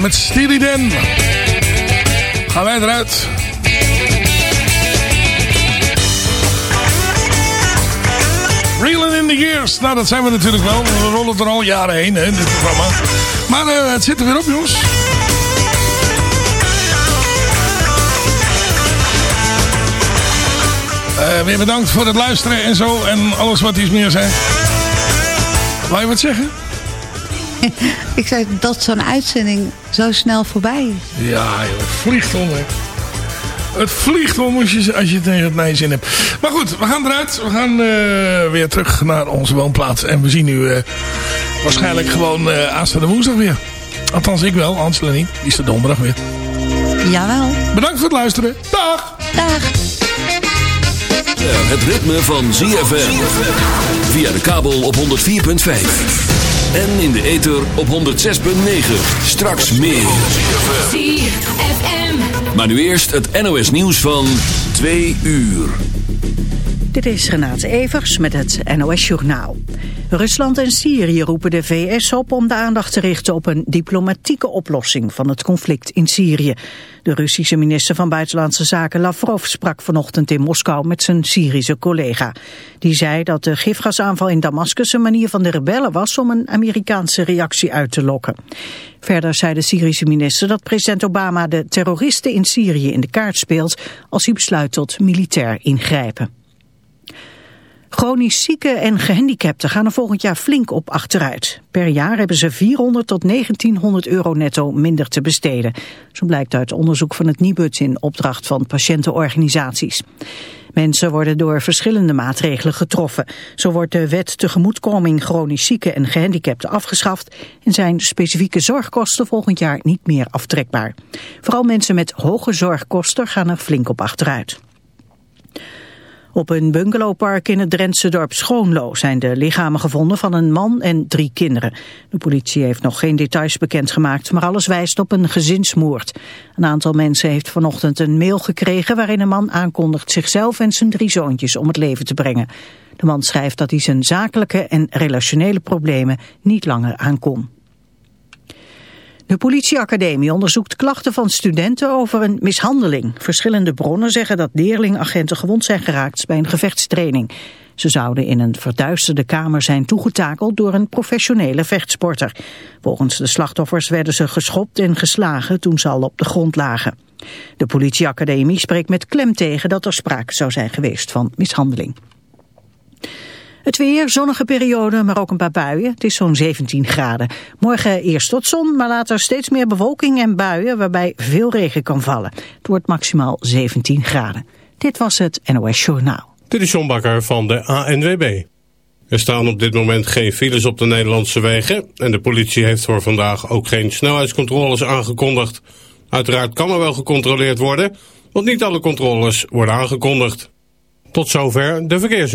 met Steely Dan. Gaan wij eruit. Reeling in the Years. Nou, dat zijn we natuurlijk wel. We rollen er al jaren heen, hè, dit programma. Maar uh, het zit er weer op, jongens. Uh, weer bedankt voor het luisteren en zo. En alles wat iets meer zijn. Wou je wat zeggen? ik zei dat zo'n uitzending zo snel voorbij is. Ja, het vliegt om. Hè. Het vliegt om als je, als je tegen het naar zin hebt. Maar goed, we gaan eruit. We gaan uh, weer terug naar onze woonplaats. En we zien u uh, waarschijnlijk gewoon uh, aanstaande woensdag weer. Althans, ik wel. Angela niet. Die is de donderdag weer. Jawel. Bedankt voor het luisteren. Dag. Dag. Het ritme van ZFM. Via de kabel op 104.5. En in de ether op 106.9. Straks meer. ZFM. Maar nu eerst het NOS nieuws van 2 uur. Dit is Renate Evers met het NOS Journaal. Rusland en Syrië roepen de VS op om de aandacht te richten op een diplomatieke oplossing van het conflict in Syrië. De Russische minister van Buitenlandse Zaken Lavrov sprak vanochtend in Moskou met zijn Syrische collega. Die zei dat de gifgasaanval in Damascus een manier van de rebellen was om een Amerikaanse reactie uit te lokken. Verder zei de Syrische minister dat president Obama de terroristen in Syrië in de kaart speelt als hij besluit tot militair ingrijpen. Chronisch zieken en gehandicapten gaan er volgend jaar flink op achteruit. Per jaar hebben ze 400 tot 1900 euro netto minder te besteden. Zo blijkt uit onderzoek van het Nibud in opdracht van patiëntenorganisaties. Mensen worden door verschillende maatregelen getroffen. Zo wordt de wet tegemoetkoming chronisch zieken en gehandicapten afgeschaft... en zijn specifieke zorgkosten volgend jaar niet meer aftrekbaar. Vooral mensen met hoge zorgkosten gaan er flink op achteruit. Op een bungalowpark in het Drentse dorp Schoonlo zijn de lichamen gevonden van een man en drie kinderen. De politie heeft nog geen details bekendgemaakt, maar alles wijst op een gezinsmoord. Een aantal mensen heeft vanochtend een mail gekregen waarin een man aankondigt zichzelf en zijn drie zoontjes om het leven te brengen. De man schrijft dat hij zijn zakelijke en relationele problemen niet langer aankon. De politieacademie onderzoekt klachten van studenten over een mishandeling. Verschillende bronnen zeggen dat leerlingagenten gewond zijn geraakt bij een gevechtstraining. Ze zouden in een verduisterde kamer zijn toegetakeld door een professionele vechtsporter. Volgens de slachtoffers werden ze geschopt en geslagen toen ze al op de grond lagen. De politieacademie spreekt met klem tegen dat er sprake zou zijn geweest van mishandeling. Het weer, zonnige periode, maar ook een paar buien. Het is zo'n 17 graden. Morgen eerst tot zon, maar later steeds meer bewolking en buien... waarbij veel regen kan vallen. Het wordt maximaal 17 graden. Dit was het NOS Journaal. Dit is John Bakker van de ANWB. Er staan op dit moment geen files op de Nederlandse wegen... en de politie heeft voor vandaag ook geen snelheidscontroles aangekondigd. Uiteraard kan er wel gecontroleerd worden... want niet alle controles worden aangekondigd. Tot zover de verkeers.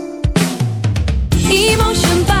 Emotion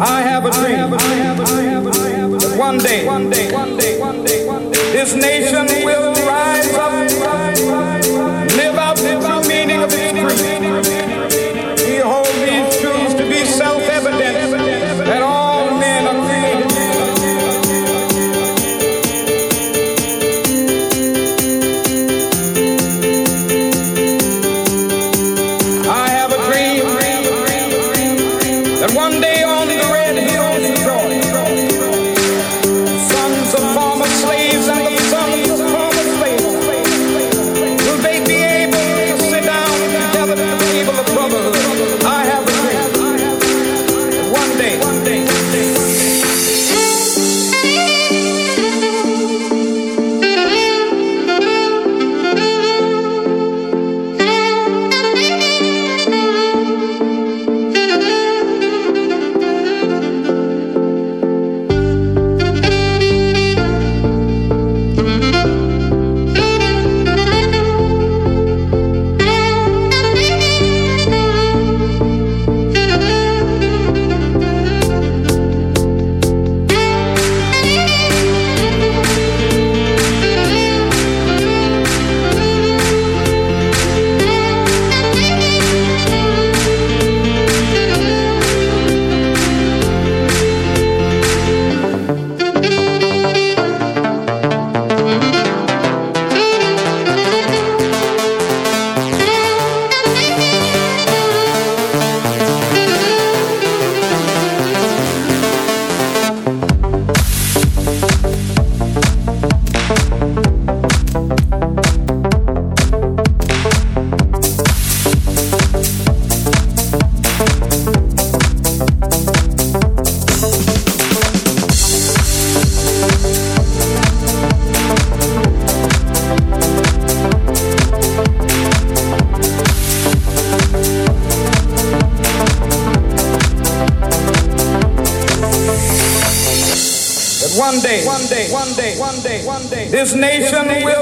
I have a dream one day, one day, one day, one day, one day, this nation will rise up. This nation will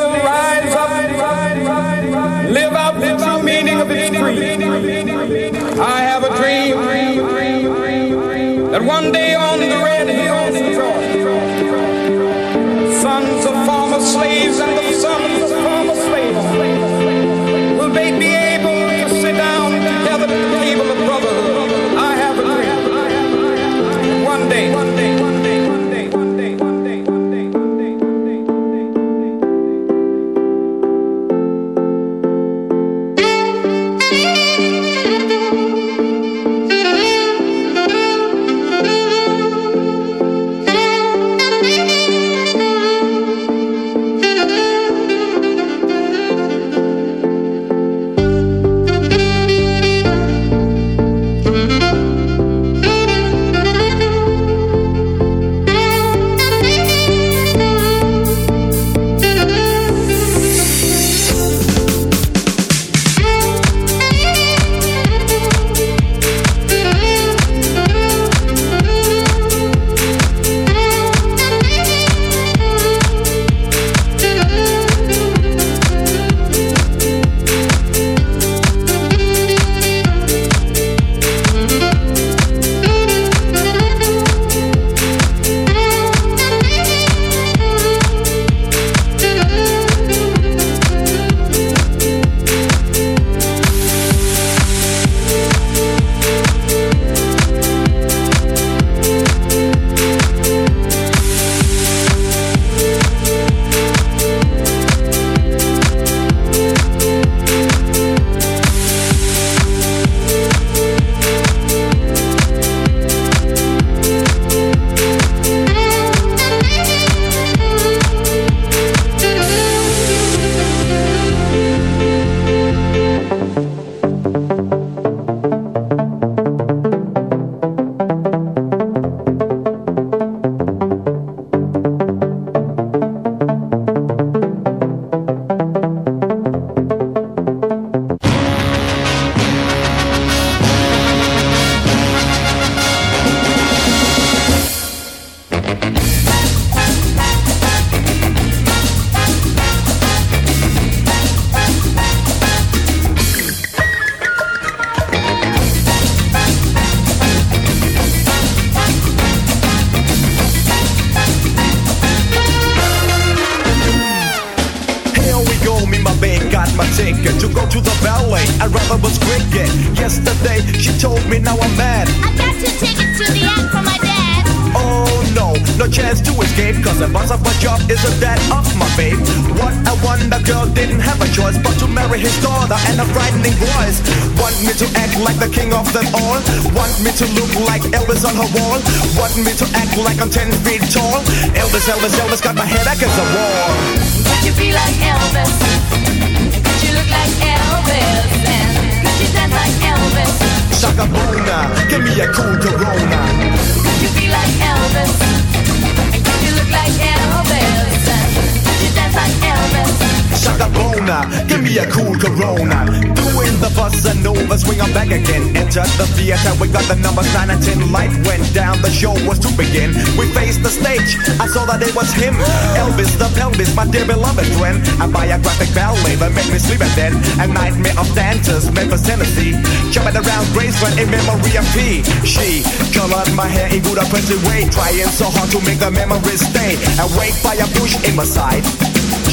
Bona, give me a cool Corona. Could you be like Elvis? And could you look like Elvis? Could you dance like Elvis? Shaka Give me a cool Corona. Doing the bus and over, swing back again. Enter the theater, we got the numbers 9 and 10. Light went down, the show was to begin. We faced the stage, I saw that it was him. Elvis the pelvis, my dear beloved friend. A biographic ballet that made me sleep at then. A nightmare of dancers, Memphis, Tennessee. Jumping around Graceland in memory of P. She colored my hair in good oppressive way. Trying so hard to make the memories stay. Awake by a bush in my side.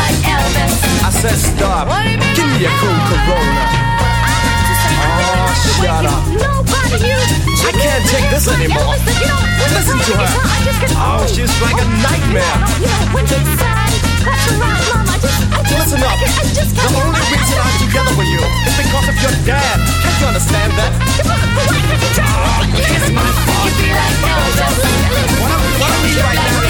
I said stop. Give me a cool Corona. Oh, shut up. I can't take this anymore. Listen to her. Oh, she's like a nightmare. Listen up. The only reason I'm together with you is because of your dad. Can't you understand that? Oh, my fault. What are we right now?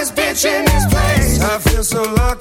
this bitch in this place. I feel so lucky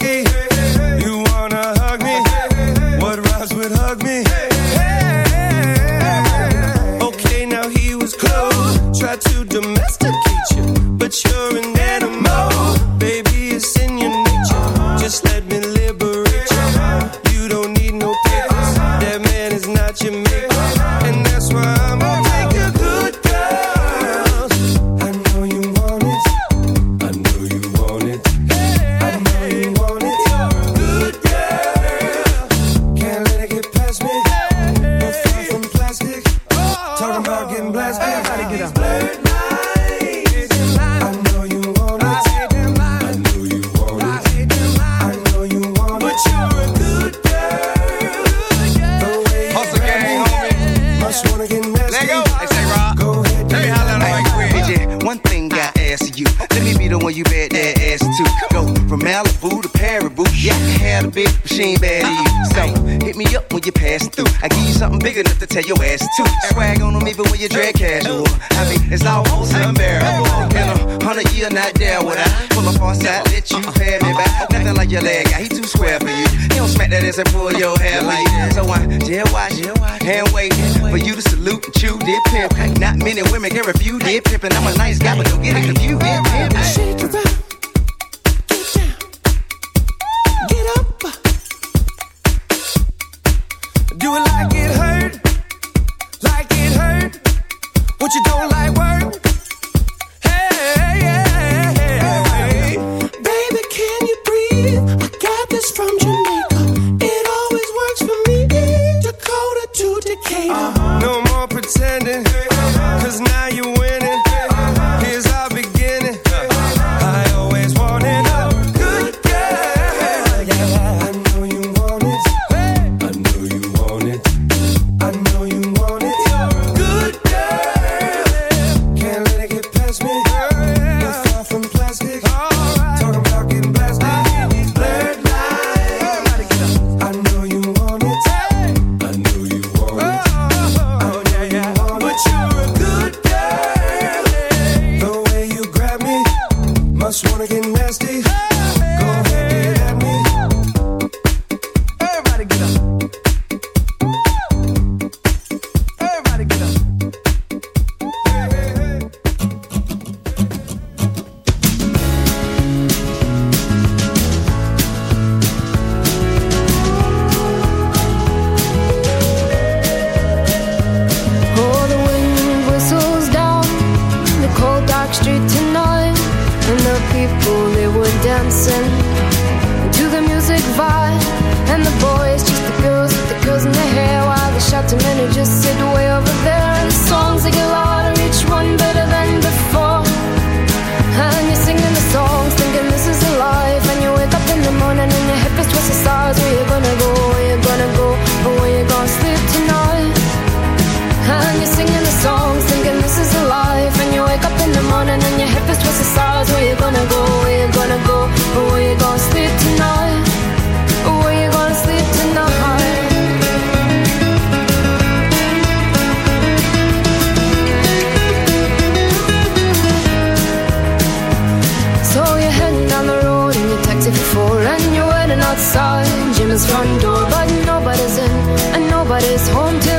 outside. Jim's front door, but nobody's in and nobody's home till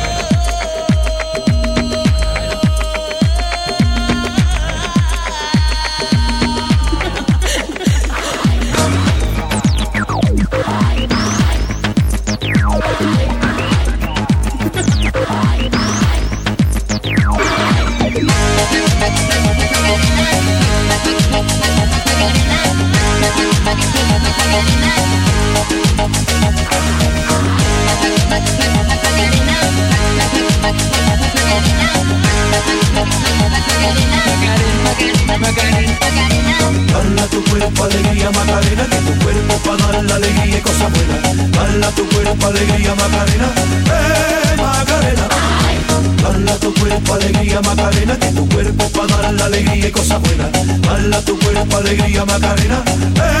Alegría Macarena, eh